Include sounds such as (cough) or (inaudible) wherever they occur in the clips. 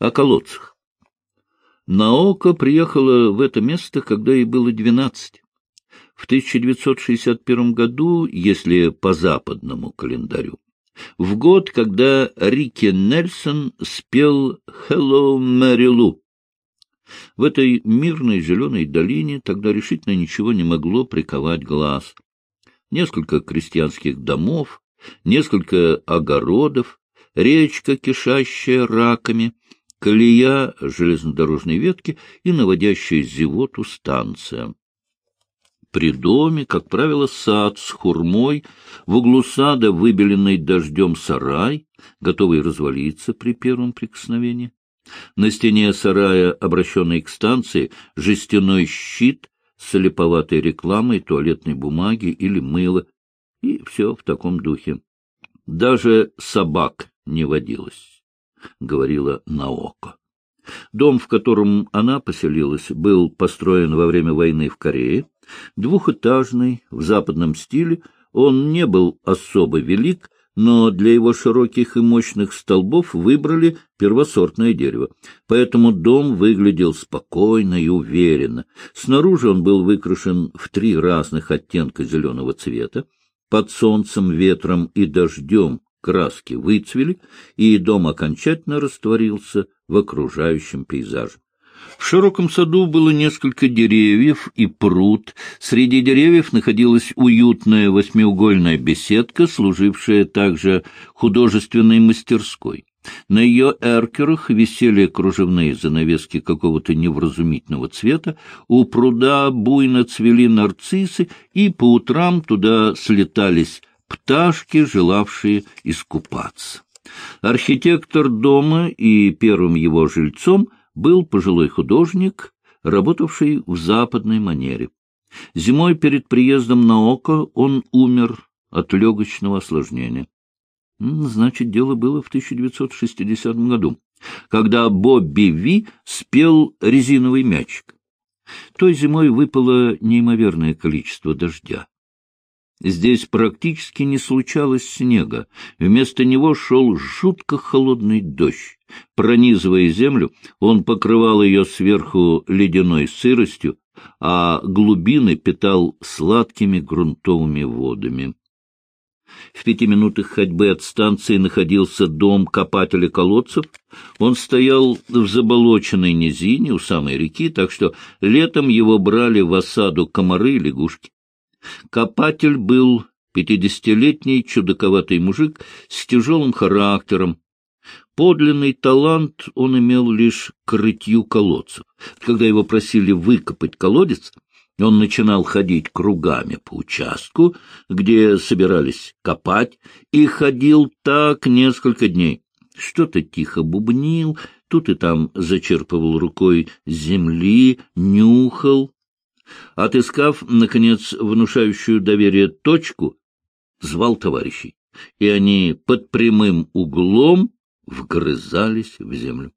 о колодцах. Наока приехала в это место, когда ей было двенадцать. В 1961 году, если по западному календарю, в год, когда Рики Нельсон спел «Hello, Мэри Лу». В этой мирной зеленой долине тогда решительно ничего не могло приковать глаз. Несколько крестьянских домов, несколько огородов, речка, кишащая раками, колея железнодорожной ветки и наводящая зевоту станция при доме, как правило, сад с хурмой, в углу сада выбеленный дождем сарай, готовый развалиться при первом прикосновении. На стене сарая, обращенный к станции, жестяной щит с липоватой рекламой туалетной бумаги или мыла, и все в таком духе. Даже собак не водилось, — говорила Наоко. Дом, в котором она поселилась, был построен во время войны в Корее, Двухэтажный, в западном стиле, он не был особо велик, но для его широких и мощных столбов выбрали первосортное дерево. Поэтому дом выглядел спокойно и уверенно. Снаружи он был выкрашен в три разных оттенка зеленого цвета. Под солнцем, ветром и дождем краски выцвели, и дом окончательно растворился в окружающем пейзаже. В широком саду было несколько деревьев и пруд. Среди деревьев находилась уютная восьмиугольная беседка, служившая также художественной мастерской. На ее эркерах висели кружевные занавески какого-то невразумительного цвета, у пруда буйно цвели нарциссы, и по утрам туда слетались пташки, желавшие искупаться. Архитектор дома и первым его жильцом — был пожилой художник, работавший в западной манере. Зимой перед приездом на Око он умер от легочного осложнения. Значит, дело было в 1960 году, когда Бобби Ви спел резиновый мячик. Той зимой выпало неимоверное количество дождя. Здесь практически не случалось снега, вместо него шел жутко холодный дождь. Пронизывая землю, он покрывал ее сверху ледяной сыростью, а глубины питал сладкими грунтовыми водами. В пяти минутах ходьбы от станции находился дом копателя колодцев. Он стоял в заболоченной низине у самой реки, так что летом его брали в осаду комары и лягушки. Копатель был пятидесятилетний чудаковатый мужик с тяжелым характером. Подлинный талант он имел лишь к рытью колодцев. Когда его просили выкопать колодец, он начинал ходить кругами по участку, где собирались копать, и ходил так несколько дней. Что-то тихо бубнил, тут и там зачерпывал рукой земли, нюхал, Отыскав, наконец, внушающую доверие точку, звал товарищей, и они под прямым углом вгрызались в землю.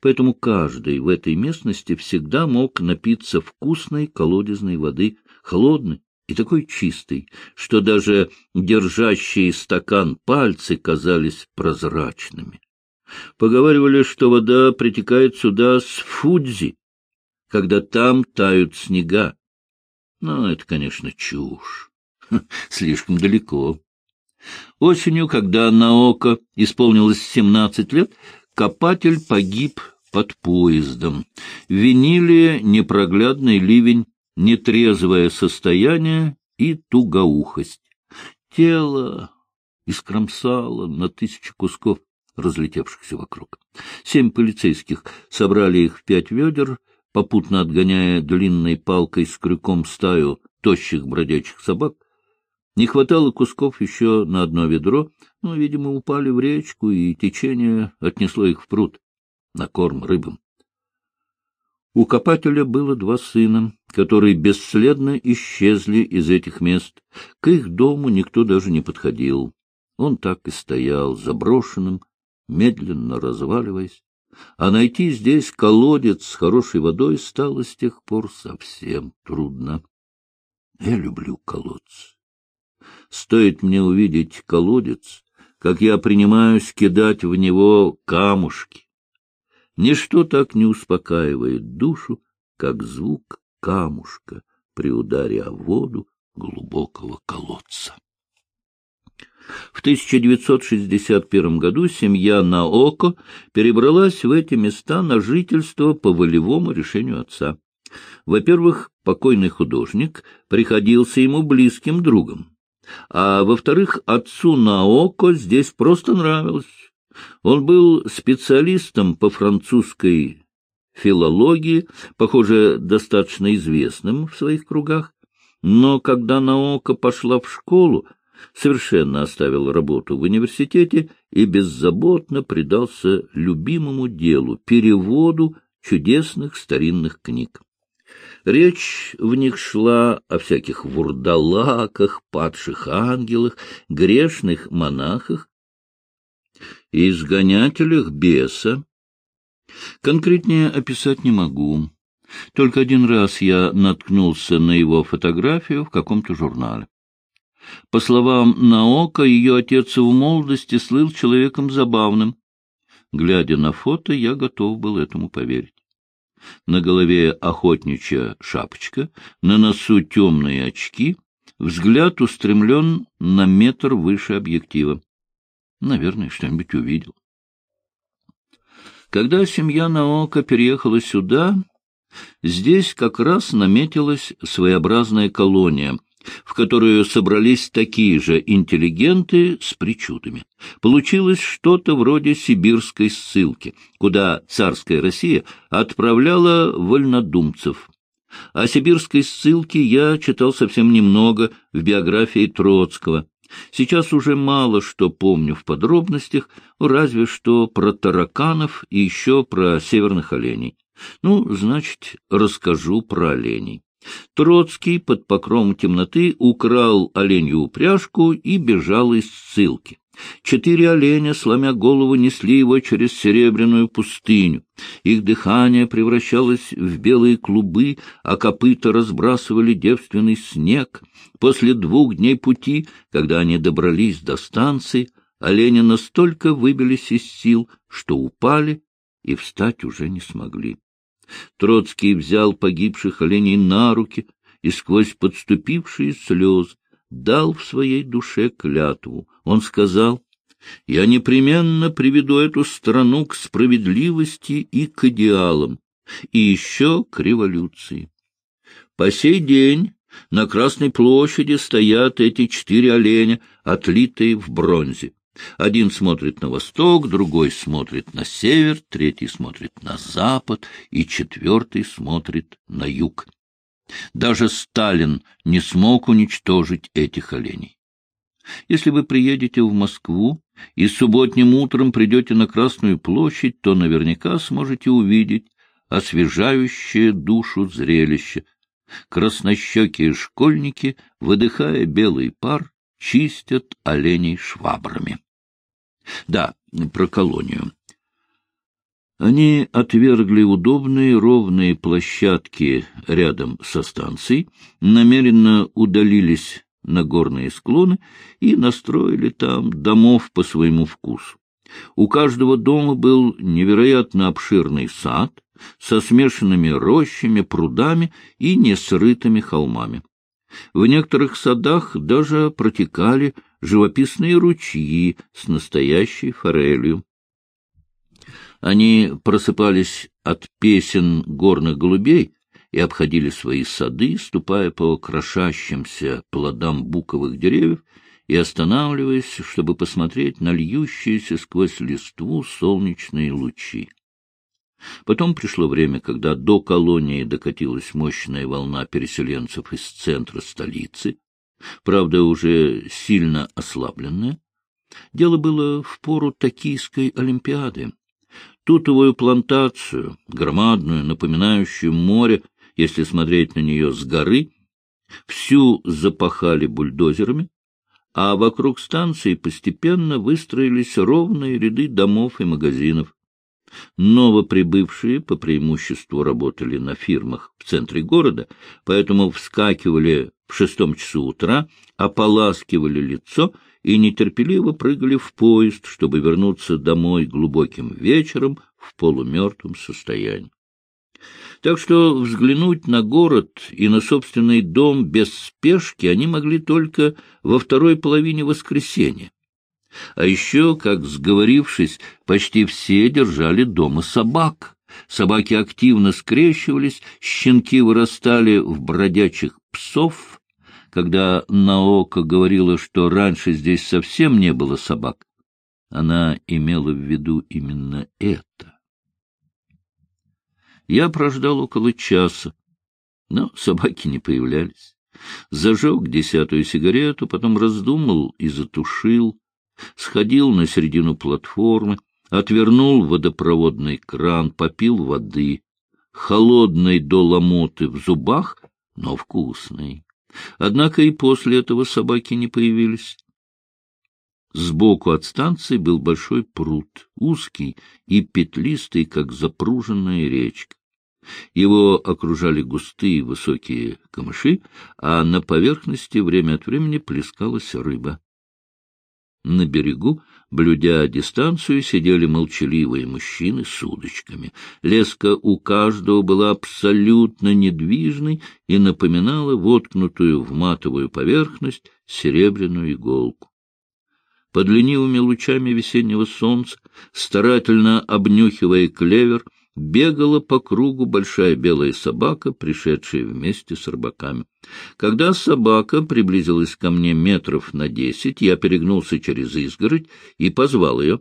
Поэтому каждый в этой местности всегда мог напиться вкусной колодезной воды, холодной и такой чистой, что даже держащие стакан пальцы казались прозрачными. Поговаривали, что вода притекает сюда с Фудзи, когда там тают снега. Но это, конечно, чушь. Слишком далеко. Осенью, когда Наока исполнилось семнадцать лет, копатель погиб под поездом. Винили непроглядный ливень, нетрезвое состояние и тугоухость. Тело искромсало на тысячи кусков, разлетевшихся вокруг. Семь полицейских собрали их в пять ведер, попутно отгоняя длинной палкой с крюком стаю тощих бродячих собак. Не хватало кусков еще на одно ведро, но, видимо, упали в речку, и течение отнесло их в пруд на корм рыбам. У копателя было два сына, которые бесследно исчезли из этих мест. К их дому никто даже не подходил. Он так и стоял, заброшенным, медленно разваливаясь а найти здесь колодец с хорошей водой стало с тех пор совсем трудно. Я люблю колодцы. Стоит мне увидеть колодец, как я принимаюсь кидать в него камушки. Ничто так не успокаивает душу, как звук камушка при ударе о воду глубокого колодца. В 1961 году семья Наоко перебралась в эти места на жительство по волевому решению отца. Во-первых, покойный художник приходился ему близким другом, а во-вторых, отцу Наоко здесь просто нравилось. Он был специалистом по французской филологии, похоже, достаточно известным в своих кругах, но когда Наока пошла в школу, совершенно оставил работу в университете и беззаботно предался любимому делу — переводу чудесных старинных книг. Речь в них шла о всяких вурдалаках, падших ангелах, грешных монахах и изгонятелях беса. Конкретнее описать не могу. Только один раз я наткнулся на его фотографию в каком-то журнале. По словам Наока, ее отец в молодости слыл человеком забавным. Глядя на фото, я готов был этому поверить. На голове охотничья шапочка, на носу темные очки, взгляд устремлен на метр выше объектива. Наверное, что-нибудь увидел. Когда семья Наока переехала сюда, здесь как раз наметилась своеобразная колония, в которую собрались такие же интеллигенты с причудами. Получилось что-то вроде сибирской ссылки, куда царская Россия отправляла вольнодумцев. О сибирской ссылке я читал совсем немного в биографии Троцкого. Сейчас уже мало что помню в подробностях, разве что про тараканов и еще про северных оленей. Ну, значит, расскажу про оленей. Троцкий под покровом темноты украл оленью упряжку и бежал из ссылки. Четыре оленя, сломя голову, несли его через серебряную пустыню. Их дыхание превращалось в белые клубы, а копыта разбрасывали девственный снег. После двух дней пути, когда они добрались до станции, олени настолько выбились из сил, что упали и встать уже не смогли. Троцкий взял погибших оленей на руки и сквозь подступившие слезы дал в своей душе клятву. Он сказал, «Я непременно приведу эту страну к справедливости и к идеалам, и еще к революции. По сей день на Красной площади стоят эти четыре оленя, отлитые в бронзе. Один смотрит на восток, другой смотрит на север, третий смотрит на запад и четвертый смотрит на юг. Даже Сталин не смог уничтожить этих оленей. Если вы приедете в Москву и субботним утром придете на Красную площадь, то наверняка сможете увидеть освежающее душу зрелище. Краснощекие школьники, выдыхая белый пар, чистят оленей швабрами. Да, про колонию. Они отвергли удобные ровные площадки рядом со станцией, намеренно удалились на горные склоны и настроили там домов по своему вкусу. У каждого дома был невероятно обширный сад со смешанными рощами, прудами и несрытыми холмами. В некоторых садах даже протекали живописные ручьи с настоящей форелью. Они просыпались от песен горных голубей и обходили свои сады, ступая по крошащимся плодам буковых деревьев и останавливаясь, чтобы посмотреть на льющиеся сквозь листву солнечные лучи. Потом пришло время, когда до колонии докатилась мощная волна переселенцев из центра столицы, правда, уже сильно ослабленная. Дело было в пору Токийской Олимпиады. Тутовую плантацию, громадную, напоминающую море, если смотреть на нее с горы, всю запахали бульдозерами, а вокруг станции постепенно выстроились ровные ряды домов и магазинов. Новоприбывшие по преимуществу работали на фирмах в центре города, поэтому вскакивали в шестом часу утра, ополаскивали лицо и нетерпеливо прыгали в поезд, чтобы вернуться домой глубоким вечером в полумертвом состоянии. Так что взглянуть на город и на собственный дом без спешки они могли только во второй половине воскресенья. А еще, как сговорившись, почти все держали дома собак. Собаки активно скрещивались, щенки вырастали в бродячих псов. Когда Наока говорила, что раньше здесь совсем не было собак, она имела в виду именно это. Я прождал около часа, но собаки не появлялись. Зажег десятую сигарету, потом раздумал и затушил, сходил на середину платформы, отвернул водопроводный кран, попил воды, холодной до ломоты в зубах, но вкусной. Однако и после этого собаки не появились. Сбоку от станции был большой пруд, узкий и петлистый, как запруженная речка. Его окружали густые высокие камыши, а на поверхности время от времени плескалась рыба. На берегу, блюдя дистанцию, сидели молчаливые мужчины с удочками. Леска у каждого была абсолютно недвижной и напоминала воткнутую в матовую поверхность серебряную иголку под ленивыми лучами весеннего солнца, старательно обнюхивая клевер, бегала по кругу большая белая собака, пришедшая вместе с рыбаками. Когда собака приблизилась ко мне метров на десять, я перегнулся через изгородь и позвал ее.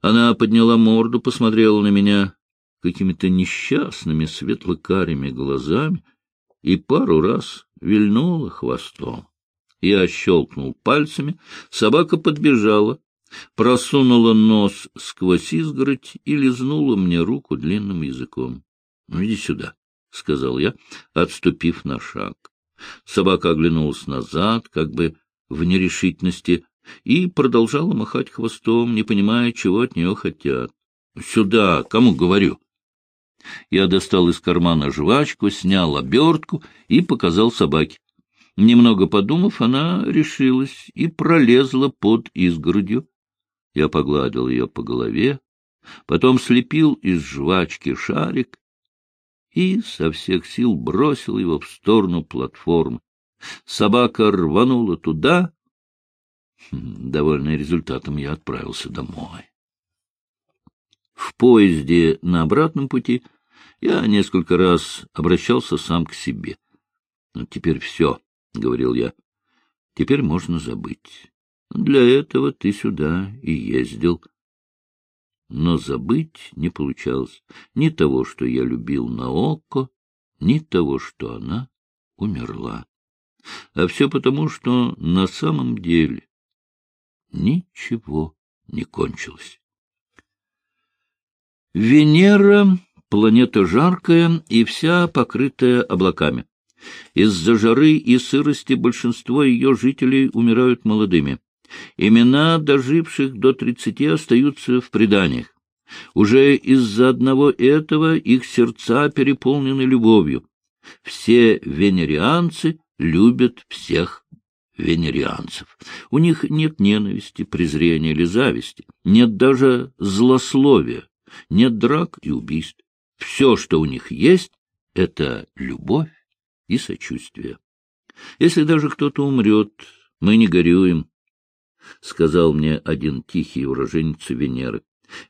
Она подняла морду, посмотрела на меня какими-то несчастными светло-карими глазами и пару раз вильнула хвостом. Я щелкнул пальцами, собака подбежала, просунула нос сквозь изгородь и лизнула мне руку длинным языком. — Ну, иди сюда, — сказал я, отступив на шаг. Собака оглянулась назад, как бы в нерешительности, и продолжала махать хвостом, не понимая, чего от нее хотят. — Сюда, кому говорю? Я достал из кармана жвачку, снял обертку и показал собаке. Немного подумав, она решилась и пролезла под изгородью. Я погладил ее по голове, потом слепил из жвачки шарик и со всех сил бросил его в сторону платформы. Собака рванула туда. Хм, довольный результатом, я отправился домой. В поезде на обратном пути я несколько раз обращался сам к себе. Но теперь все. — говорил я. — Теперь можно забыть. Для этого ты сюда и ездил. Но забыть не получалось ни того, что я любил на око, ни того, что она умерла. А все потому, что на самом деле ничего не кончилось. Венера — планета жаркая и вся покрытая облаками. Из-за жары и сырости большинство ее жителей умирают молодыми. Имена доживших до тридцати остаются в преданиях. Уже из-за одного этого их сердца переполнены любовью. Все венерианцы любят всех венерианцев. У них нет ненависти, презрения или зависти, нет даже злословия, нет драк и убийств. Все, что у них есть, — это любовь и сочувствие. Если даже кто-то умрет, мы не горюем, — сказал мне один тихий уроженец Венеры.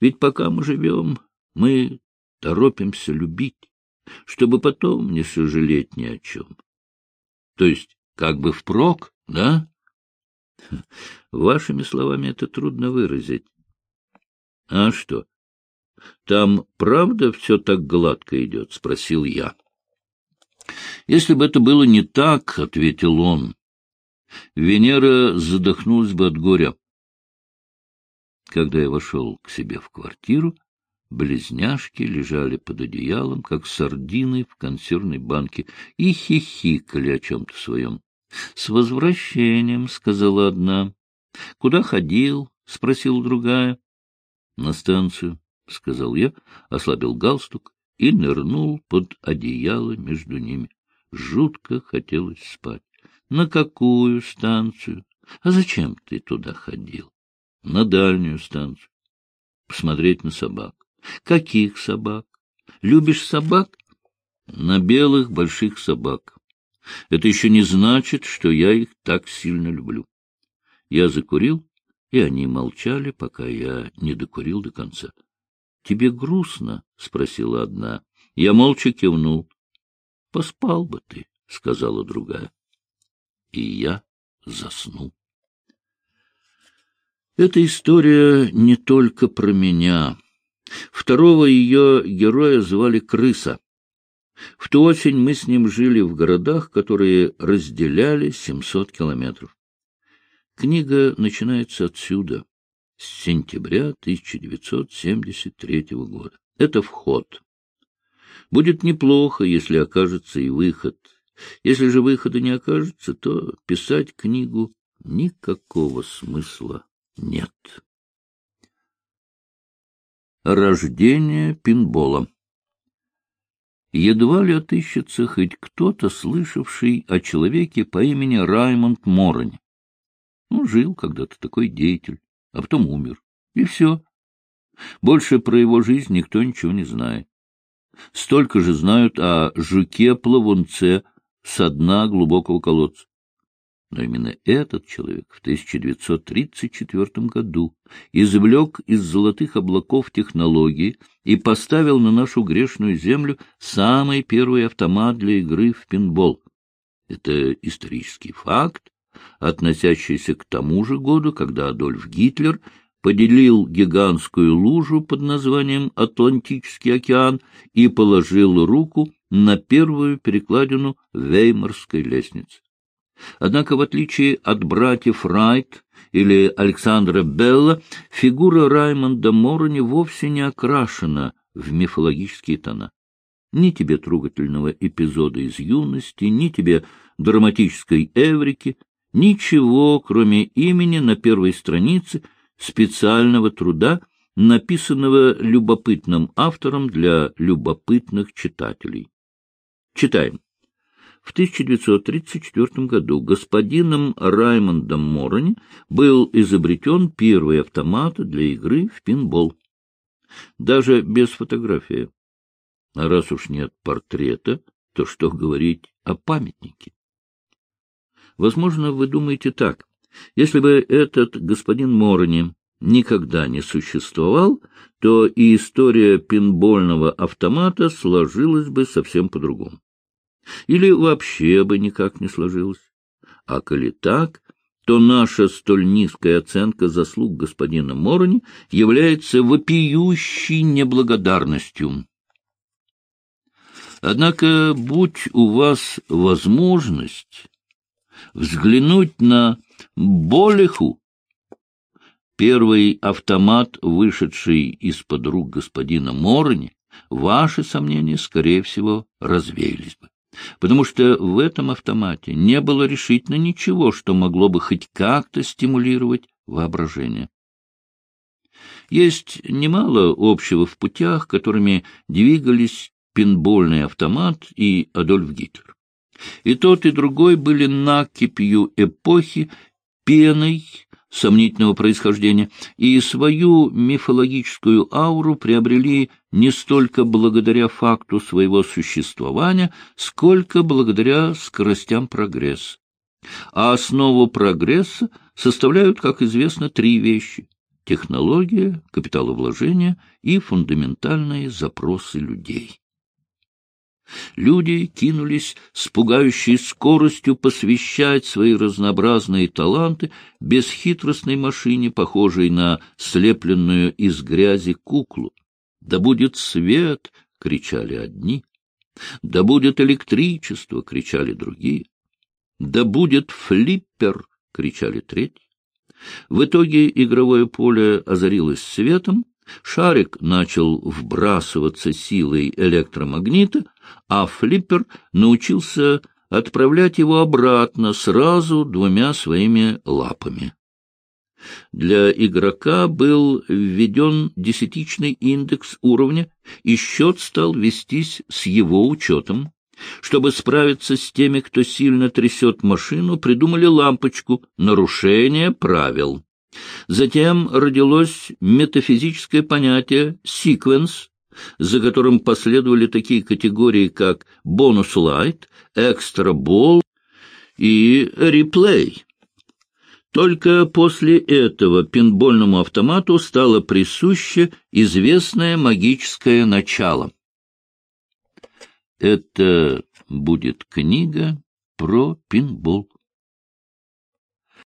Ведь пока мы живем, мы торопимся любить, чтобы потом не сожалеть ни о чем. То есть как бы впрок, да? (laughs) Вашими словами это трудно выразить. А что? Там правда все так гладко идет? — спросил я. Если бы это было не так, — ответил он, — Венера задохнулась бы от горя. Когда я вошел к себе в квартиру, близняшки лежали под одеялом, как сардины в консервной банке, и хихикали о чем-то своем. — С возвращением, — сказала одна. — Куда ходил? — спросила другая. — На станцию, — сказал я, ослабил галстук и нырнул под одеяло между ними. Жутко хотелось спать. На какую станцию? А зачем ты туда ходил? На дальнюю станцию. Посмотреть на собак. Каких собак? Любишь собак? На белых больших собак. Это еще не значит, что я их так сильно люблю. Я закурил, и они молчали, пока я не докурил до конца. — Тебе грустно? — спросила одна. Я молча кивнул. — Поспал бы ты, — сказала другая. И я заснул. Эта история не только про меня. Второго ее героя звали Крыса. В ту осень мы с ним жили в городах, которые разделяли 700 километров. Книга начинается отсюда, с сентября 1973 года. Это вход. Будет неплохо, если окажется и выход. Если же выхода не окажется, то писать книгу никакого смысла нет. Рождение пинбола Едва ли отыщется хоть кто-то, слышавший о человеке по имени Раймонд Моронь. Ну, жил когда-то такой деятель, а потом умер. И все. Больше про его жизнь никто ничего не знает. Столько же знают о жуке-плавунце со дна глубокого колодца. Но именно этот человек в 1934 году извлек из золотых облаков технологии и поставил на нашу грешную землю самый первый автомат для игры в пинбол. Это исторический факт, относящийся к тому же году, когда Адольф Гитлер поделил гигантскую лужу под названием Атлантический океан и положил руку на первую перекладину Веймарской лестницы. Однако, в отличие от братьев Райт или Александра Белла, фигура Раймонда Морони вовсе не окрашена в мифологические тона. Ни тебе трогательного эпизода из юности, ни тебе драматической эврики, ничего, кроме имени на первой странице специального труда, написанного любопытным автором для любопытных читателей. Читаем. В 1934 году господином Раймондом Морони был изобретен первый автомат для игры в пинбол. Даже без фотографии. А раз уж нет портрета, то что говорить о памятнике? Возможно, вы думаете так. Если бы этот господин Морони никогда не существовал, то и история пинбольного автомата сложилась бы совсем по-другому. Или вообще бы никак не сложилось. А коли так, то наша столь низкая оценка заслуг господина Морони является вопиющей неблагодарностью. Однако, будь у вас возможность взглянуть на Болеху, первый автомат, вышедший из-под рук господина Морони, ваши сомнения, скорее всего, развеялись бы потому что в этом автомате не было решительно ничего, что могло бы хоть как-то стимулировать воображение. Есть немало общего в путях, которыми двигались пинбольный автомат и Адольф Гитлер. И тот, и другой были накипью эпохи, пеной сомнительного происхождения, и свою мифологическую ауру приобрели не столько благодаря факту своего существования, сколько благодаря скоростям прогресса. А основу прогресса составляют, как известно, три вещи — технология, капиталовложение и фундаментальные запросы людей. Люди кинулись с пугающей скоростью посвящать свои разнообразные таланты бесхитростной машине, похожей на слепленную из грязи куклу. «Да будет свет!» — кричали одни. «Да будет электричество!» — кричали другие. «Да будет флиппер!» — кричали третьи. В итоге игровое поле озарилось светом, Шарик начал вбрасываться силой электромагнита, а флиппер научился отправлять его обратно сразу двумя своими лапами. Для игрока был введен десятичный индекс уровня, и счет стал вестись с его учетом. Чтобы справиться с теми, кто сильно трясет машину, придумали лампочку «Нарушение правил». Затем родилось метафизическое понятие «секвенс», за которым последовали такие категории, как «бонус-лайт», «экстра-бол» и «реплей». Только после этого пинбольному автомату стало присуще известное магическое начало. Это будет книга про пинбол.